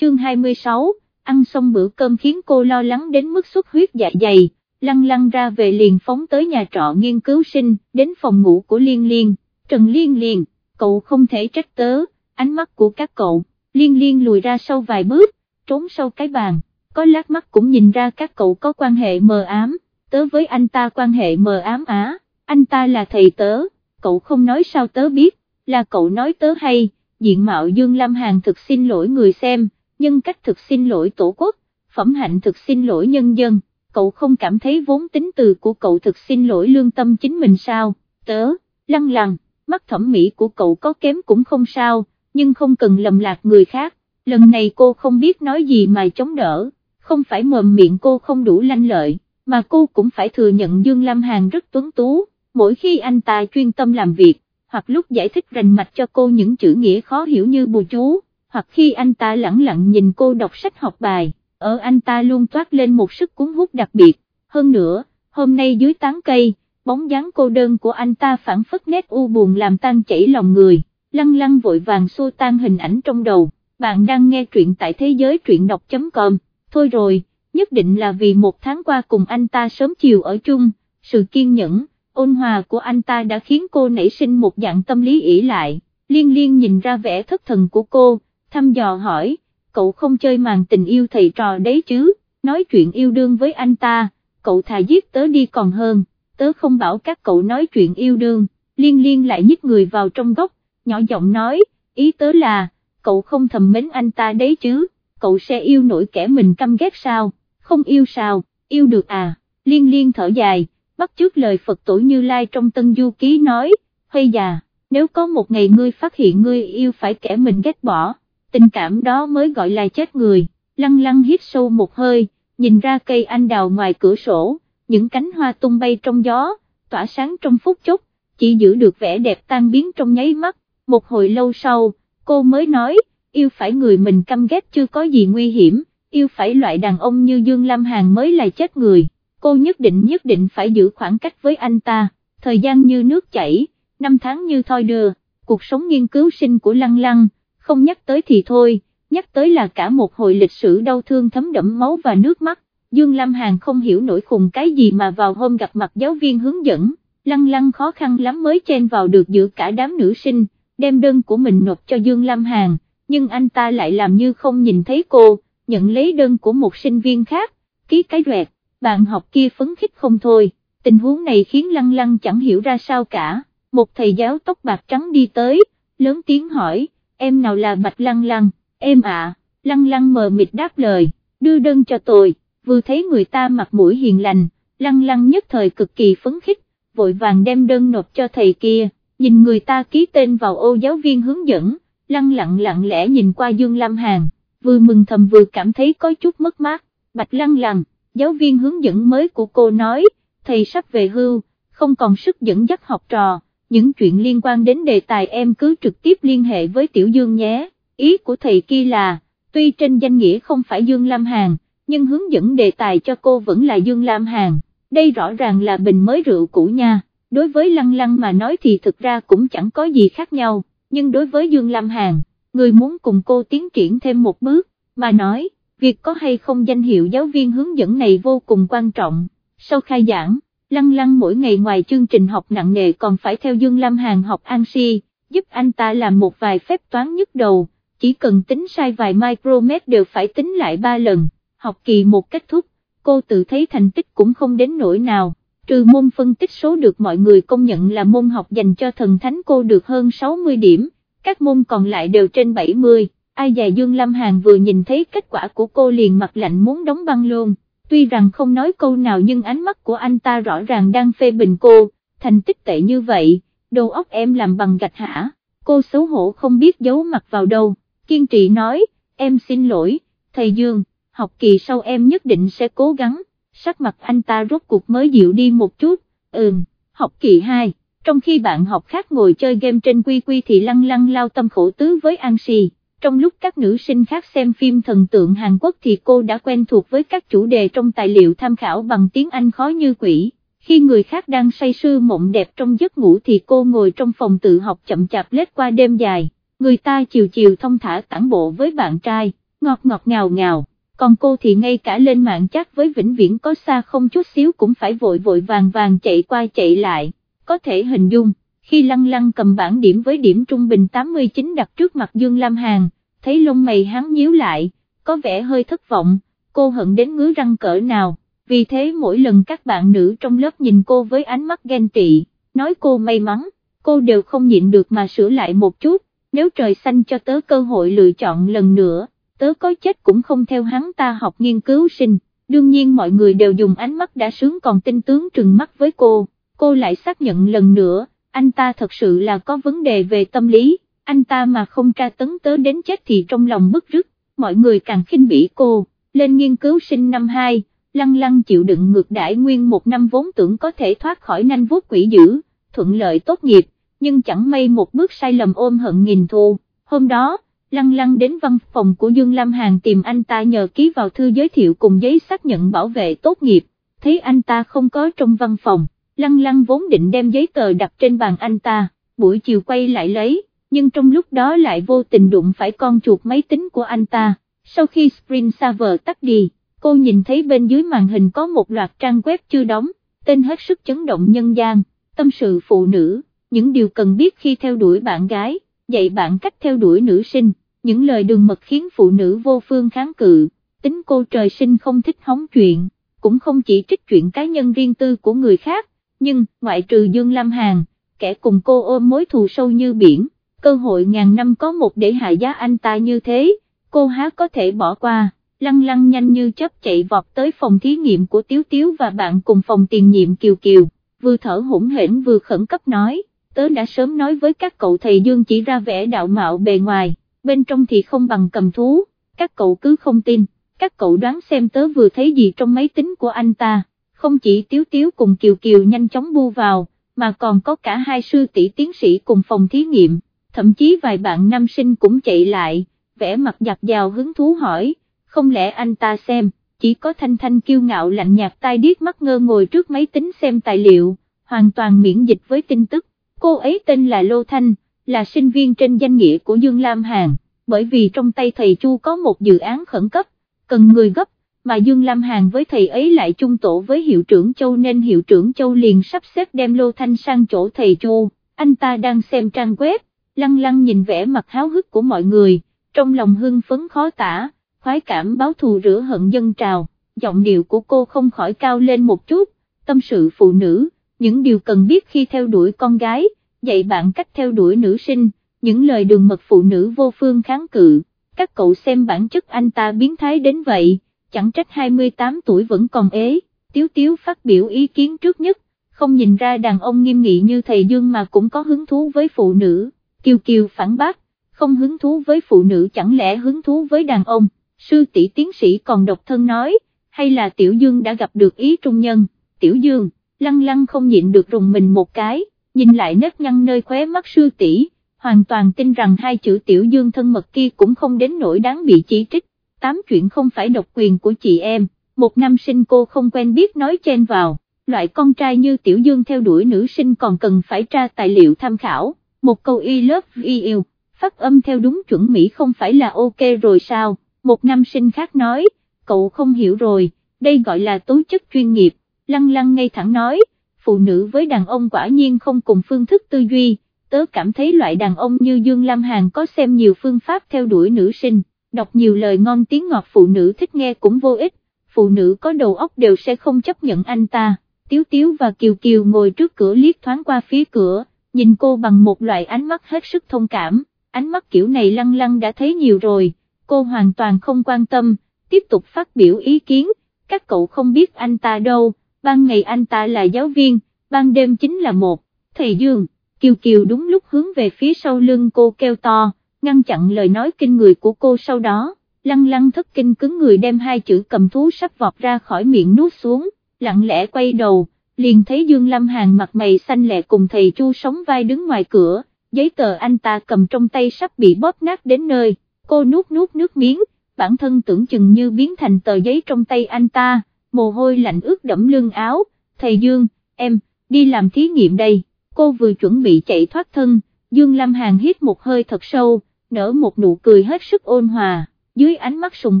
chương 26, ăn xong bữa cơm khiến cô lo lắng đến mức xuất huyết dạ dày, lăn lăn ra về liền phóng tới nhà trọ nghiên cứu sinh, đến phòng ngủ của Liên Liên, Trần Liên Liên, cậu không thể trách tớ, ánh mắt của các cậu, Liên Liên lùi ra sau vài bước, trốn sau cái bàn, có lát mắt cũng nhìn ra các cậu có quan hệ mờ ám, tớ với anh ta quan hệ mờ ám á, anh ta là thầy tớ, cậu không nói sao tớ biết, là cậu nói tớ hay, diện mạo Dương Lam Hàn thực xin lỗi người xem, nhân cách thực xin lỗi tổ quốc, phẩm hạnh thực xin lỗi nhân dân, cậu không cảm thấy vốn tính từ của cậu thực xin lỗi lương tâm chính mình sao, tớ, lăng lăng, mắt thẩm mỹ của cậu có kém cũng không sao, nhưng không cần lầm lạc người khác, lần này cô không biết nói gì mà chống đỡ, không phải mồm miệng cô không đủ lanh lợi, mà cô cũng phải thừa nhận Dương Lam Hàn rất tuấn tú, mỗi khi anh ta chuyên tâm làm việc, hoặc lúc giải thích rành mạch cho cô những chữ nghĩa khó hiểu như bù chú, hoặc khi anh ta lẳng lặng nhìn cô đọc sách học bài, ở anh ta luôn toát lên một sức cuốn hút đặc biệt, hơn nữa, hôm nay dưới tán cây, bóng dáng cô đơn của anh ta phản phất nét u buồn làm tan chảy lòng người, lăng lăng vội vàng xua tan hình ảnh trong đầu, bạn đang nghe truyện tại thế giới truyện đọc.com, thôi rồi, nhất định là vì một tháng qua cùng anh ta sớm chiều ở chung, sự kiên nhẫn, ôn hòa của anh ta đã khiến cô nảy sinh một dạng tâm lý ỷ lại, liên liên nhìn ra vẻ thất thần của cô, thăm dò hỏi, cậu không chơi màn tình yêu thầy trò đấy chứ, nói chuyện yêu đương với anh ta, cậu thà giết tớ đi còn hơn, tớ không bảo các cậu nói chuyện yêu đương, liên liên lại nhích người vào trong góc, nhỏ giọng nói, ý tớ là, cậu không thầm mến anh ta đấy chứ, cậu sẽ yêu nổi kẻ mình căm ghét sao, không yêu sao, yêu được à, liên liên thở dài, bắt trước lời Phật tổ Như Lai trong Tân Du Ký nói, hay già, nếu có một ngày ngươi phát hiện ngươi yêu phải kẻ mình ghét bỏ, tình cảm đó mới gọi là chết người, lăng lăng hít sâu một hơi, nhìn ra cây anh đào ngoài cửa sổ, những cánh hoa tung bay trong gió, tỏa sáng trong phút chốc, chỉ giữ được vẻ đẹp tan biến trong nháy mắt, một hồi lâu sau, cô mới nói, yêu phải người mình căm ghét chưa có gì nguy hiểm, yêu phải loại đàn ông như Dương Lam Hàn mới là chết người, cô nhất định nhất định phải giữ khoảng cách với anh ta, thời gian như nước chảy, năm tháng như thoi đưa, cuộc sống nghiên cứu sinh của Lăng Lăng, không nhắc tới thì thôi, nhắc tới là cả một hồi lịch sử đau thương thấm đẫm máu và nước mắt, Dương Lam Hàn không hiểu nổi khùng cái gì mà vào hôm gặp mặt giáo viên hướng dẫn, Lăng Lăng khó khăn lắm mới chen vào được giữa cả đám nữ sinh, đem đơn của mình nộp cho Dương Lam Hàn, nhưng anh ta lại làm như không nhìn thấy cô, nhận lấy đơn của một sinh viên khác, ký cái rẹt, bạn học kia phấn khích không thôi, tình huống này khiến Lăng Lăng chẳng hiểu ra sao cả, một thầy giáo tóc bạc trắng đi tới, lớn tiếng hỏi, em nào là Bạch Lăng Lăng, em ạ, Lăng Lăng mờ mịt đáp lời, đưa đơn cho tôi, vừa thấy người ta mặt mũi hiền lành, Lăng Lăng nhất thời cực kỳ phấn khích, vội vàng đem đơn nộp cho thầy kia, nhìn người ta ký tên vào ô giáo viên hướng dẫn, Lăng lặng lặng lẽ nhìn qua Dương Lam Hàn, vừa mừng thầm vừa cảm thấy có chút mất mát, Bạch Lăng Lăng, giáo viên hướng dẫn mới của cô nói, thầy sắp về hưu, không còn sức dẫn dắt học trò những chuyện liên quan đến đề tài em cứ trực tiếp liên hệ với Tiểu Dương nhé, ý của thầy kia là, tuy trên danh nghĩa không phải Dương Lam Hàn, nhưng hướng dẫn đề tài cho cô vẫn là Dương Lam Hàn, đây rõ ràng là bình mới rượu cũ nha, đối với Lăng Lăng mà nói thì thực ra cũng chẳng có gì khác nhau, nhưng đối với Dương Lam Hàn, người muốn cùng cô tiến triển thêm một bước, mà nói, việc có hay không danh hiệu giáo viên hướng dẫn này vô cùng quan trọng, sau khai giảng Lăng lăng mỗi ngày ngoài chương trình học nặng nề còn phải theo Dương Lam Hàn học an si, giúp anh ta làm một vài phép toán nhức đầu, chỉ cần tính sai vài micromet đều phải tính lại ba lần, học kỳ một kết thúc, cô tự thấy thành tích cũng không đến nỗi nào, trừ môn phân tích số được mọi người công nhận là môn học dành cho thần thánh cô được hơn 60 điểm, các môn còn lại đều trên 70, ai dè Dương Lam Hàn vừa nhìn thấy kết quả của cô liền mặt lạnh muốn đóng băng luôn tuy rằng không nói câu nào nhưng ánh mắt của anh ta rõ ràng đang phê bình cô, thành tích tệ như vậy, đầu óc em làm bằng gạch hả, cô xấu hổ không biết giấu mặt vào đâu, kiên trì nói, em xin lỗi, thầy Dương, học kỳ sau em nhất định sẽ cố gắng, sắc mặt anh ta rốt cuộc mới dịu đi một chút, ừm, học kỳ 2, trong khi bạn học khác ngồi chơi game trên quy quy thì lăng lăng lao tâm khổ tứ với An Si trong lúc các nữ sinh khác xem phim thần tượng Hàn Quốc thì cô đã quen thuộc với các chủ đề trong tài liệu tham khảo bằng tiếng Anh khó như quỷ. Khi người khác đang say sưa mộng đẹp trong giấc ngủ thì cô ngồi trong phòng tự học chậm chạp lết qua đêm dài, người ta chiều chiều thông thả tản bộ với bạn trai, ngọt ngọt ngào ngào, còn cô thì ngay cả lên mạng chat với vĩnh viễn có xa không chút xíu cũng phải vội vội vàng vàng chạy qua chạy lại, có thể hình dung, khi lăng lăng cầm bản điểm với điểm trung bình 89 đặt trước mặt Dương Lam Hàn, thấy lông mày hắn nhíu lại, có vẻ hơi thất vọng, cô hận đến ngứa răng cỡ nào, vì thế mỗi lần các bạn nữ trong lớp nhìn cô với ánh mắt ghen tị, nói cô may mắn, cô đều không nhịn được mà sửa lại một chút, nếu trời xanh cho tớ cơ hội lựa chọn lần nữa, tớ có chết cũng không theo hắn ta học nghiên cứu sinh, đương nhiên mọi người đều dùng ánh mắt đã sướng còn tinh tướng trừng mắt với cô, cô lại xác nhận lần nữa, anh ta thật sự là có vấn đề về tâm lý, anh ta mà không tra tấn tớ đến chết thì trong lòng bức rứt, mọi người càng khinh bỉ cô, lên nghiên cứu sinh năm 2, lăng lăng chịu đựng ngược đãi nguyên một năm vốn tưởng có thể thoát khỏi nanh vuốt quỷ dữ, thuận lợi tốt nghiệp, nhưng chẳng may một bước sai lầm ôm hận nghìn thù, hôm đó, lăng lăng đến văn phòng của Dương Lam Hàn tìm anh ta nhờ ký vào thư giới thiệu cùng giấy xác nhận bảo vệ tốt nghiệp, thấy anh ta không có trong văn phòng, lăng lăng vốn định đem giấy tờ đặt trên bàn anh ta, buổi chiều quay lại lấy, nhưng trong lúc đó lại vô tình đụng phải con chuột máy tính của anh ta, sau khi Spring Server tắt đi, cô nhìn thấy bên dưới màn hình có một loạt trang web chưa đóng, tên hết sức chấn động nhân gian, tâm sự phụ nữ, những điều cần biết khi theo đuổi bạn gái, dạy bạn cách theo đuổi nữ sinh, những lời đường mật khiến phụ nữ vô phương kháng cự, tính cô trời sinh không thích hóng chuyện, cũng không chỉ trích chuyện cá nhân riêng tư của người khác, nhưng, ngoại trừ Dương Lam Hàn, kẻ cùng cô ôm mối thù sâu như biển, cơ hội ngàn năm có một để hạ giá anh ta như thế, cô há có thể bỏ qua, lăng lăng nhanh như chớp chạy vọt tới phòng thí nghiệm của Tiếu Tiếu và bạn cùng phòng tiền nhiệm Kiều Kiều, vừa thở hỗn hển vừa khẩn cấp nói, tớ đã sớm nói với các cậu thầy Dương chỉ ra vẻ đạo mạo bề ngoài, bên trong thì không bằng cầm thú, các cậu cứ không tin, các cậu đoán xem tớ vừa thấy gì trong máy tính của anh ta, không chỉ Tiếu Tiếu cùng Kiều Kiều nhanh chóng bu vào, mà còn có cả hai sư tỷ tiến sĩ cùng phòng thí nghiệm, thậm chí vài bạn nam sinh cũng chạy lại, vẻ mặt giặt dào hứng thú hỏi, không lẽ anh ta xem, chỉ có thanh thanh kiêu ngạo lạnh nhạt tai điếc mắt ngơ ngồi trước máy tính xem tài liệu, hoàn toàn miễn dịch với tin tức, cô ấy tên là Lô Thanh, là sinh viên trên danh nghĩa của Dương Lam Hàn, bởi vì trong tay thầy Chu có một dự án khẩn cấp, cần người gấp, mà Dương Lam Hàn với thầy ấy lại chung tổ với hiệu trưởng Châu nên hiệu trưởng Châu liền sắp xếp đem Lô Thanh sang chỗ thầy Châu. anh ta đang xem trang web, lăng lăng nhìn vẻ mặt háo hức của mọi người, trong lòng hưng phấn khó tả, khoái cảm báo thù rửa hận dân trào, giọng điệu của cô không khỏi cao lên một chút, tâm sự phụ nữ, những điều cần biết khi theo đuổi con gái, dạy bạn cách theo đuổi nữ sinh, những lời đường mật phụ nữ vô phương kháng cự, các cậu xem bản chất anh ta biến thái đến vậy, chẳng trách 28 tuổi vẫn còn ế, Tiếu Tiếu phát biểu ý kiến trước nhất, không nhìn ra đàn ông nghiêm nghị như thầy Dương mà cũng có hứng thú với phụ nữ, Kiều Kiều phản bác, không hứng thú với phụ nữ chẳng lẽ hứng thú với đàn ông, sư tỷ tiến sĩ còn độc thân nói, hay là Tiểu Dương đã gặp được ý trung nhân, Tiểu Dương, lăng lăng không nhịn được rùng mình một cái, nhìn lại nếp nhăn nơi khóe mắt sư tỷ, hoàn toàn tin rằng hai chữ Tiểu Dương thân mật kia cũng không đến nỗi đáng bị chỉ trích, tám chuyện không phải độc quyền của chị em, một năm sinh cô không quen biết nói chen vào, loại con trai như Tiểu Dương theo đuổi nữ sinh còn cần phải tra tài liệu tham khảo, một câu y love y yêu, phát âm theo đúng chuẩn Mỹ không phải là ok rồi sao, một nam sinh khác nói, cậu không hiểu rồi, đây gọi là tố chất chuyên nghiệp, lăng lăng ngay thẳng nói, phụ nữ với đàn ông quả nhiên không cùng phương thức tư duy, tớ cảm thấy loại đàn ông như Dương Lam Hàn có xem nhiều phương pháp theo đuổi nữ sinh, đọc nhiều lời ngon tiếng ngọt phụ nữ thích nghe cũng vô ích, phụ nữ có đầu óc đều sẽ không chấp nhận anh ta, Tiếu Tiếu và Kiều Kiều ngồi trước cửa liếc thoáng qua phía cửa, nhìn cô bằng một loại ánh mắt hết sức thông cảm, ánh mắt kiểu này lăng lăng đã thấy nhiều rồi, cô hoàn toàn không quan tâm, tiếp tục phát biểu ý kiến, các cậu không biết anh ta đâu, ban ngày anh ta là giáo viên, ban đêm chính là một, thầy Dương, Kiều Kiều đúng lúc hướng về phía sau lưng cô kêu to, ngăn chặn lời nói kinh người của cô sau đó, lăng lăng thất kinh cứng người đem hai chữ cầm thú sắp vọt ra khỏi miệng nuốt xuống, lặng lẽ quay đầu, liền thấy Dương Lâm Hàn mặt mày xanh lẹ cùng thầy Chu sống vai đứng ngoài cửa, giấy tờ anh ta cầm trong tay sắp bị bóp nát đến nơi, cô nuốt nuốt nước miếng, bản thân tưởng chừng như biến thành tờ giấy trong tay anh ta, mồ hôi lạnh ướt đẫm lưng áo, thầy Dương, em, đi làm thí nghiệm đây, cô vừa chuẩn bị chạy thoát thân, Dương Lâm Hàn hít một hơi thật sâu, nở một nụ cười hết sức ôn hòa, dưới ánh mắt sùng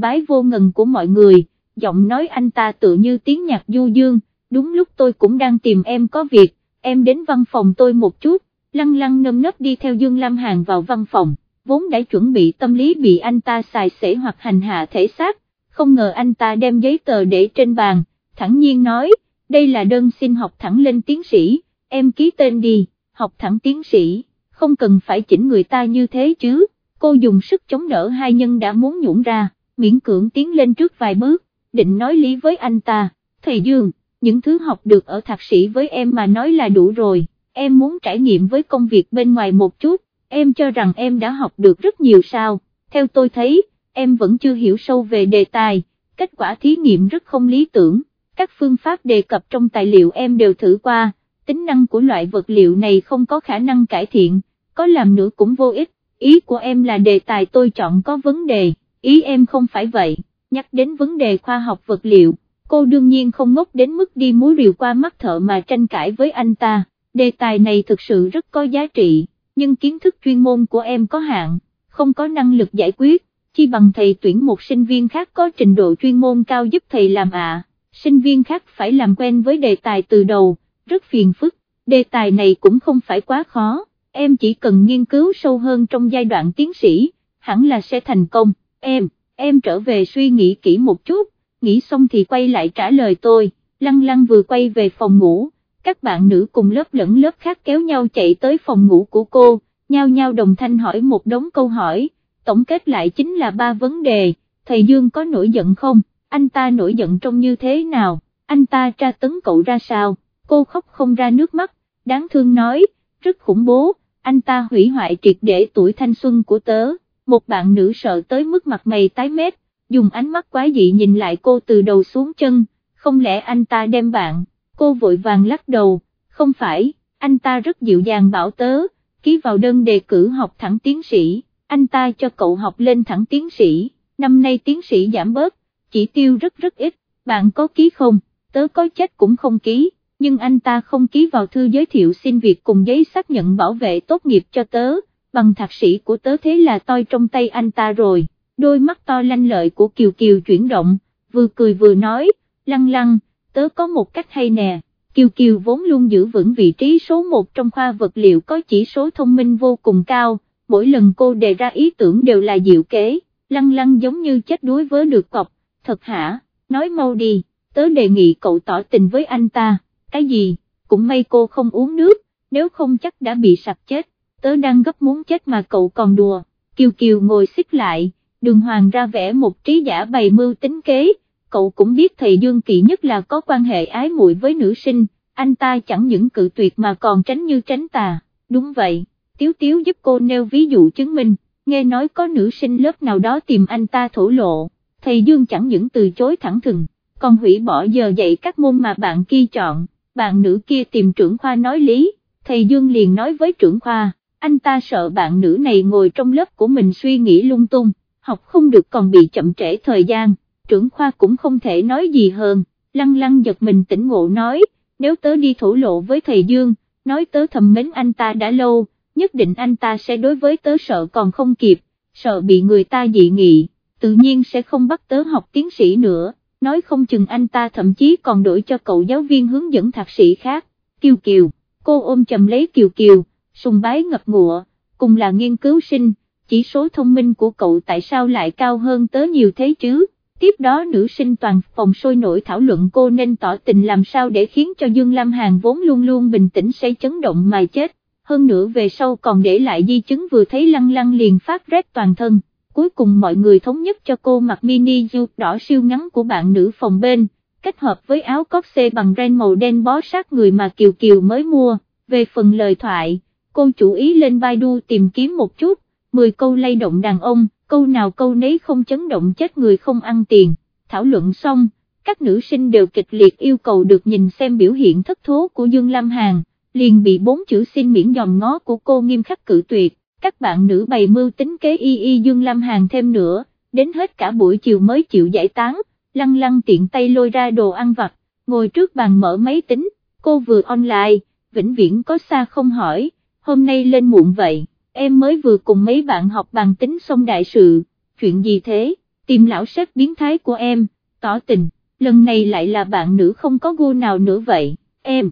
bái vô ngần của mọi người, giọng nói anh ta tự như tiếng nhạc du dương, đúng lúc tôi cũng đang tìm em có việc, em đến văn phòng tôi một chút, lăng lăng nâm nấp đi theo Dương Lam Hàn vào văn phòng, vốn đã chuẩn bị tâm lý bị anh ta xài xể hoặc hành hạ thể xác, không ngờ anh ta đem giấy tờ để trên bàn, thẳng nhiên nói, đây là đơn xin học thẳng lên tiến sĩ, em ký tên đi, học thẳng tiến sĩ, không cần phải chỉnh người ta như thế chứ, cô dùng sức chống đỡ hai nhân đã muốn nhũn ra, miễn cưỡng tiến lên trước vài bước, định nói lý với anh ta, thầy Dương, những thứ học được ở thạc sĩ với em mà nói là đủ rồi, em muốn trải nghiệm với công việc bên ngoài một chút, em cho rằng em đã học được rất nhiều sao, theo tôi thấy, em vẫn chưa hiểu sâu về đề tài, kết quả thí nghiệm rất không lý tưởng, các phương pháp đề cập trong tài liệu em đều thử qua, tính năng của loại vật liệu này không có khả năng cải thiện, có làm nữa cũng vô ích, ý của em là đề tài tôi chọn có vấn đề, ý em không phải vậy, nhắc đến vấn đề khoa học vật liệu, cô đương nhiên không ngốc đến mức đi múa rìu qua mắt thợ mà tranh cãi với anh ta, đề tài này thực sự rất có giá trị, nhưng kiến thức chuyên môn của em có hạn, không có năng lực giải quyết, chi bằng thầy tuyển một sinh viên khác có trình độ chuyên môn cao giúp thầy làm ạ, sinh viên khác phải làm quen với đề tài từ đầu, rất phiền phức, đề tài này cũng không phải quá khó, em chỉ cần nghiên cứu sâu hơn trong giai đoạn tiến sĩ, hẳn là sẽ thành công, em, em trở về suy nghĩ kỹ một chút, nghĩ xong thì quay lại trả lời tôi, lăng lăng vừa quay về phòng ngủ, các bạn nữ cùng lớp lẫn lớp khác kéo nhau chạy tới phòng ngủ của cô, nhau nhau đồng thanh hỏi một đống câu hỏi, tổng kết lại chính là ba vấn đề, thầy Dương có nổi giận không, anh ta nổi giận trông như thế nào, anh ta tra tấn cậu ra sao, cô khóc không ra nước mắt, đáng thương nói, rất khủng bố, anh ta hủy hoại triệt để tuổi thanh xuân của tớ, một bạn nữ sợ tới mức mặt mày tái mét, dùng ánh mắt quái dị nhìn lại cô từ đầu xuống chân, không lẽ anh ta đem bạn, cô vội vàng lắc đầu, không phải, anh ta rất dịu dàng bảo tớ, ký vào đơn đề cử học thẳng tiến sĩ, anh ta cho cậu học lên thẳng tiến sĩ, năm nay tiến sĩ giảm bớt, chỉ tiêu rất rất ít, bạn có ký không, tớ có chết cũng không ký, nhưng anh ta không ký vào thư giới thiệu xin việc cùng giấy xác nhận bảo vệ tốt nghiệp cho tớ, bằng thạc sĩ của tớ thế là toi trong tay anh ta rồi, đôi mắt to lanh lợi của Kiều Kiều chuyển động, vừa cười vừa nói, lăng lăng, tớ có một cách hay nè. Kiều Kiều vốn luôn giữ vững vị trí số 1 trong khoa vật liệu có chỉ số thông minh vô cùng cao, mỗi lần cô đề ra ý tưởng đều là diệu kế, lăng lăng giống như chết đuối với được cọc, thật hả, nói mau đi, tớ đề nghị cậu tỏ tình với anh ta, cái gì, cũng may cô không uống nước, nếu không chắc đã bị sặc chết, tớ đang gấp muốn chết mà cậu còn đùa, Kiều Kiều ngồi xích lại, đường hoàng ra vẽ một trí giả bày mưu tính kế, cậu cũng biết thầy Dương Kỳ nhất là có quan hệ ái muội với nữ sinh, anh ta chẳng những cự tuyệt mà còn tránh như tránh tà, đúng vậy, Tiếu Tiếu giúp cô nêu ví dụ chứng minh, nghe nói có nữ sinh lớp nào đó tìm anh ta thổ lộ, thầy Dương chẳng những từ chối thẳng thừng, còn hủy bỏ giờ dạy các môn mà bạn kia chọn, bạn nữ kia tìm trưởng khoa nói lý, thầy Dương liền nói với trưởng khoa, anh ta sợ bạn nữ này ngồi trong lớp của mình suy nghĩ lung tung, học không được còn bị chậm trễ thời gian. Trưởng khoa cũng không thể nói gì hơn, lăng lăng giật mình tỉnh ngộ nói, nếu tớ đi thổ lộ với thầy Dương, nói tớ thầm mến anh ta đã lâu, nhất định anh ta sẽ đối với tớ sợ còn không kịp, sợ bị người ta dị nghị, tự nhiên sẽ không bắt tớ học tiến sĩ nữa, nói không chừng anh ta thậm chí còn đổi cho cậu giáo viên hướng dẫn thạc sĩ khác, Kiều Kiều, cô ôm chầm lấy Kiều Kiều, sùng bái ngập ngụa, cùng là nghiên cứu sinh, chỉ số thông minh của cậu tại sao lại cao hơn tớ nhiều thế chứ? tiếp đó nữ sinh toàn phòng sôi nổi thảo luận cô nên tỏ tình làm sao để khiến cho Dương Lam Hàn vốn luôn luôn bình tĩnh sẽ chấn động mà chết, hơn nữa về sau còn để lại di chứng vừa thấy lăng lăng liền phát rét toàn thân, cuối cùng mọi người thống nhất cho cô mặc mini du đỏ siêu ngắn của bạn nữ phòng bên, kết hợp với áo cóc xê bằng ren màu đen bó sát người mà Kiều Kiều mới mua, về phần lời thoại, cô chủ ý lên Baidu tìm kiếm một chút, 10 câu lay động đàn ông câu nào câu nấy không chấn động chết người không ăn tiền, thảo luận xong, các nữ sinh đều kịch liệt yêu cầu được nhìn xem biểu hiện thất thố của Dương Lam Hàn, liền bị bốn chữ xin miễn dòm ngó của cô nghiêm khắc cự tuyệt, các bạn nữ bày mưu tính kế y y Dương Lam Hàn thêm nữa, đến hết cả buổi chiều mới chịu giải tán, lăng lăng tiện tay lôi ra đồ ăn vặt, ngồi trước bàn mở máy tính, cô vừa online, vĩnh viễn có xa không hỏi, hôm nay lên muộn vậy em mới vừa cùng mấy bạn học bàn tính xong đại sự, chuyện gì thế, tìm lão sếp biến thái của em, tỏ tình, lần này lại là bạn nữ không có gu nào nữa vậy, em.